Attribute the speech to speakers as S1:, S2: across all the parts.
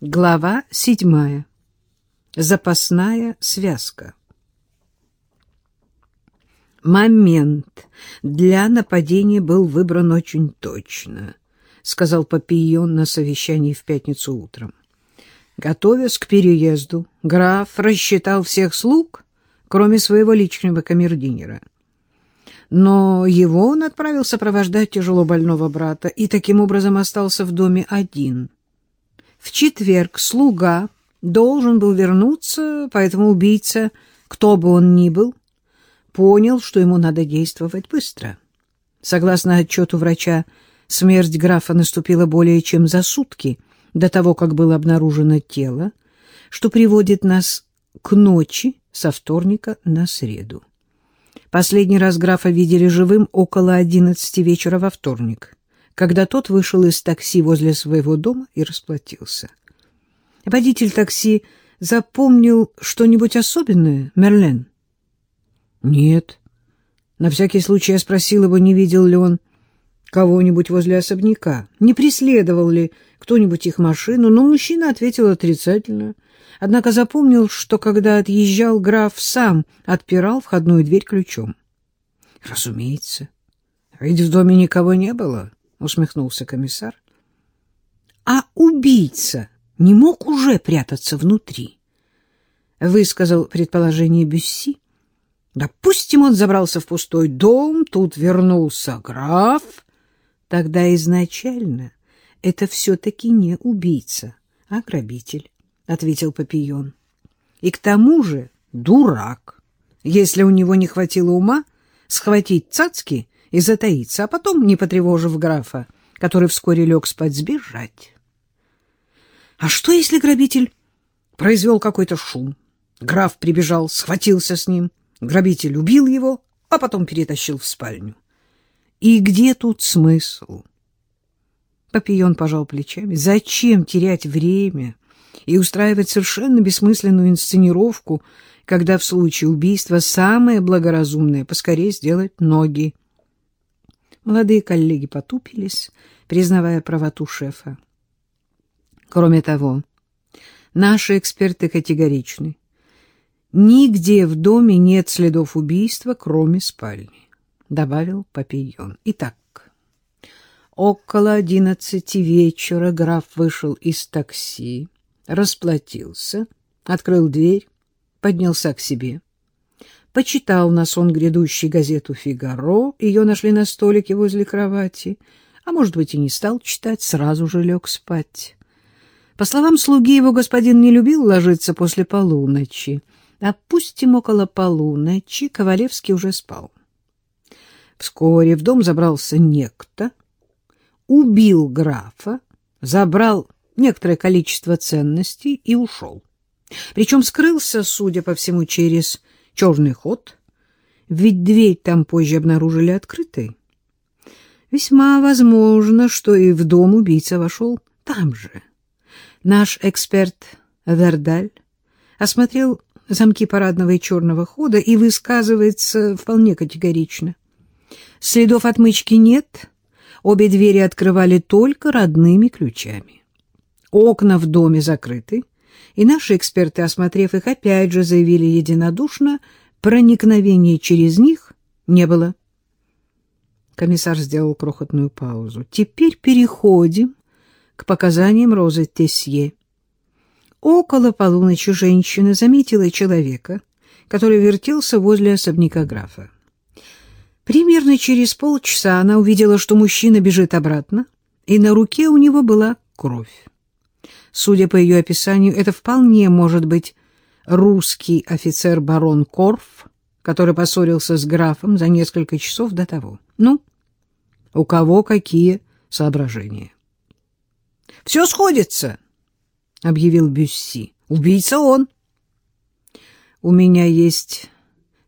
S1: Глава седьмая. Запасная связка. Момент для нападения был выбран очень точно, сказал Папийон на совещании в пятницу утром. Готовясь к переезду, граф рассчитал всех слуг, кроме своего личного камердинера. Но его он отправил сопровождать тяжело больного брата и таким образом остался в доме один — в четверг слуга должен был вернуться, поэтому убийца, кто бы он ни был, понял, что ему надо действовать быстро. Согласно отчету врача, смерть графа наступила более чем за сутки до того, как было обнаружено тело, что приводит нас к ночи со вторника на среду. Последний раз графа видели живым около одиннадцати вечера во вторник когда тот вышел из такси возле своего дома и расплатился. Водитель такси запомнил что-нибудь особенное, Мерлен? Нет. На всякий случай я спросил его, не видел ли он кого-нибудь возле особняка, не преследовал ли кто-нибудь их машину, но мужчина ответил отрицательно. Однако запомнил, что когда отъезжал, граф сам отпирал входную дверь ключом. Разумеется, ведь в доме никого не было. — усмехнулся комиссар. — А убийца не мог уже прятаться внутри? — высказал предположение Бюсси. — Допустим, он забрался в пустой дом, тут вернулся граф. Тогда изначально это все-таки не убийца, а грабитель, — ответил Папион. — И к тому же дурак, если у него не хватило ума схватить цацки и затаиться, а потом, не потревожив графа, который вскоре лег спать, сбежать. А что, если грабитель произвел какой-то шум? Граф прибежал, схватился с ним, грабитель убил его, а потом перетащил в спальню. И где тут смысл? Папион пожал плечами. Зачем терять время и устраивать совершенно бессмысленную инсценировку, когда в случае убийства самое благоразумное — поскорее сделать ноги? Молодые коллеги потупились, признавая правоту шефа. Кроме того, наши эксперты категоричны. Нигде в доме нет следов убийства, кроме спальни, — добавил Папийон. Итак, около одиннадцати вечера граф вышел из такси, расплатился, открыл дверь, поднялся к себе — почитал на сон грядущий газету «Фигаро», ее нашли на столике возле кровати, а, может быть, и не стал читать, сразу же лег спать. По словам слуги, его господин не любил ложиться после полуночи. Допустим, около полуночи Ковалевский уже спал. Вскоре в дом забрался некто, убил графа, забрал некоторое количество ценностей и ушел. Причем скрылся, судя по всему, через черный ход, ведь дверь там позже обнаружили открытой. Весьма возможно, что и в дом убийца вошел там же. Наш эксперт Вердаль осмотрел замки парадного и черного хода и высказывается вполне категорично. Следов отмычки нет, обе двери открывали только родными ключами. Окна в доме закрыты, и наши эксперты, осмотрев их, опять же заявили единодушно, проникновения через них не было. Комиссар сделал крохотную паузу. Теперь переходим к показаниям Розы Тесье. Около полуночи женщина заметила человека, который вертелся возле особняка графа. Примерно через полчаса она увидела, что мужчина бежит обратно, и на руке у него была кровь. Судя по ее описанию, это вполне может быть русский офицер барон Корф, который поссорился с графом за несколько часов до того. Ну, у кого какие соображения? — Все сходится, — объявил Бюсси. — Убийца он. — У меня есть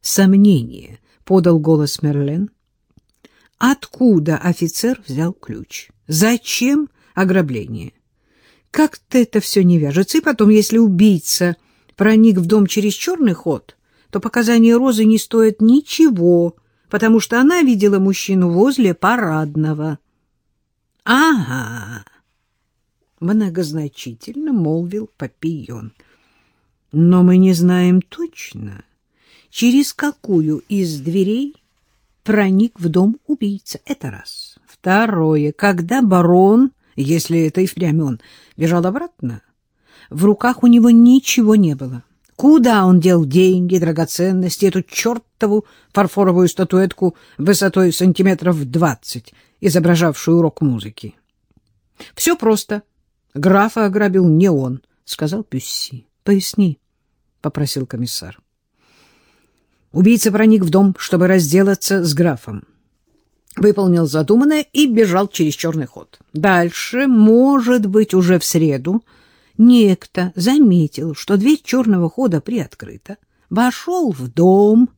S1: сомнение, — подал голос Мерлен. — Откуда офицер взял ключ? Зачем ограбление? Как-то это все не вяжется. И потом, если убийца проник в дом через черный ход, то показания Розы не стоят ничего, потому что она видела мужчину возле парадного. — Ага. Многозначительно молвил Папион. Но мы не знаем точно, через какую из дверей проник в дом убийца. Это раз. Второе. Когда барон, если это и впрямь он, бежал обратно, в руках у него ничего не было. Куда он дел деньги, драгоценности, эту чертову фарфоровую статуэтку высотой сантиметров двадцать, изображавшую урок музыки? — Все просто. Графа ограбил не он, — сказал Пюсси. — Поясни, — попросил комиссар. Убийца проник в дом, чтобы разделаться с графом. Выполнил задуманное и бежал через черный ход. Дальше, может быть, уже в среду, некто заметил, что дверь черного хода приоткрыта, вошел в дом,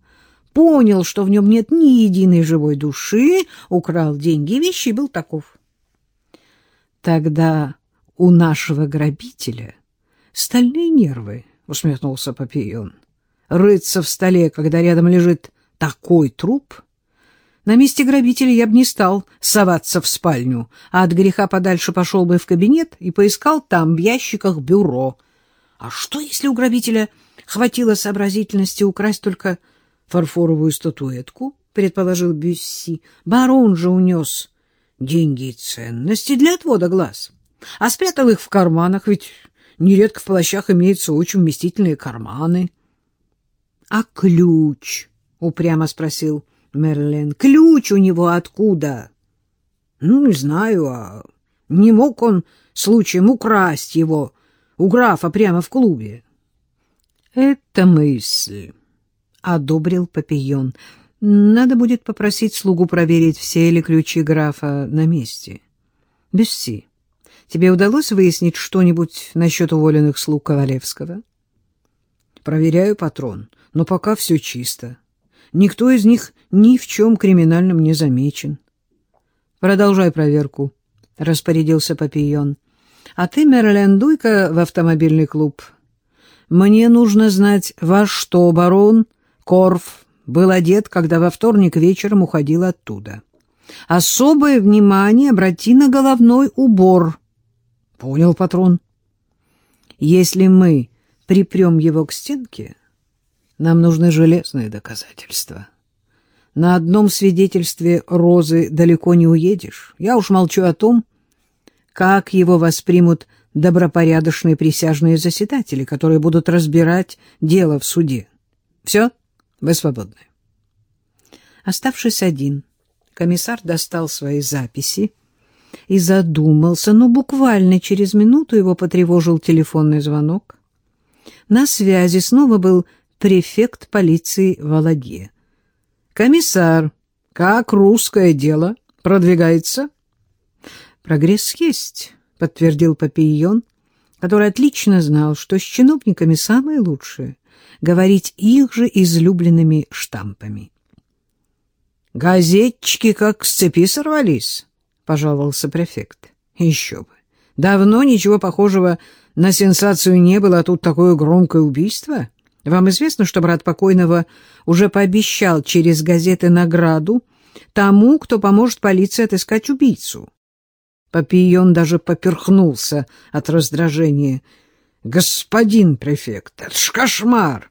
S1: понял, что в нем нет ни единой живой души, украл деньги и вещи и был таков. Тогда у нашего грабителя стальные нервы, — усмехнулся Папион. Рыться в столе, когда рядом лежит такой труп — на месте грабителя я бы не стал соваться в спальню, а от греха подальше пошел бы в кабинет и поискал там в ящиках бюро. А что, если у грабителя хватило сообразительности украсть только фарфоровую статуэтку, предположил Бюсси. Барон же унес деньги и ценности для отвода глаз, а спрятал их в карманах, ведь нередко в плащах имеются очень вместительные карманы. — А ключ? — упрямо спросил Мерлен. Ключ у него откуда? Ну, не знаю, а не мог он случаем украсть его у графа прямо в клубе. Это мысль, одобрил Папион. Надо будет попросить слугу проверить, все ли ключи графа на месте. Бюсси, тебе удалось выяснить что-нибудь насчет уволенных слуг Ковалевского? Проверяю, патрон, но пока все чисто. Никто из них ни в чем криминальном не замечен. Продолжай проверку, — распорядился Папион. А ты, Мерлен, дуй-ка в автомобильный клуб. Мне нужно знать, во что барон Корф был одет, когда во вторник вечером уходил оттуда. Особое внимание обрати на головной убор. Понял, патрон. Если мы припрем его к стенке, нам нужны железные доказательства. На одном свидетельстве Розы далеко не уедешь. Я уж молчу о том, как его воспримут добропорядочные присяжные заседатели, которые будут разбирать дело в суде. Все, вы свободны. Оставшись один, комиссар достал свои записи и задумался, но буквально через минуту его потревожил телефонный звонок. На связи снова был префект полиции Вологе. «Комиссар, как русское дело продвигается?» «Прогресс есть», — подтвердил Папийон, который отлично знал, что с чиновниками самое лучшее — говорить их же излюбленными штампами. «Газетчики как с цепи сорвались», — пожаловался префект. «Еще бы. Давно ничего похожего на сенсацию не было, а тут такое громкое убийство». Вам известно, что брат покойного уже пообещал через газеты награду тому, кто поможет полиции отыскать убийцу? Папион даже поперхнулся от раздражения. «Господин префект, это ж кошмар!»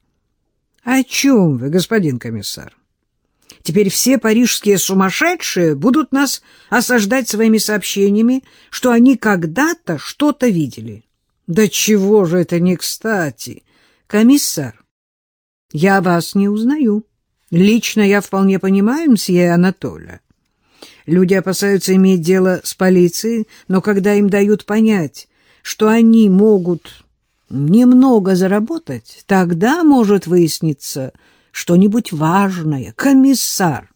S1: «О чем вы, господин комиссар? Теперь все парижские сумасшедшие будут нас осаждать своими сообщениями, что они когда-то что-то видели». «Да чего же это не кстати?» «Комиссар, я вас не узнаю. Лично я вполне понимаю мсье Анатоля. Люди опасаются иметь дело с полицией, но когда им дают понять, что они могут немного заработать, тогда может выясниться что-нибудь важное. Комиссар!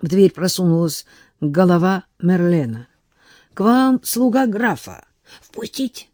S1: В дверь просунулась голова Мерлена. — К вам слуга графа. — Впустить!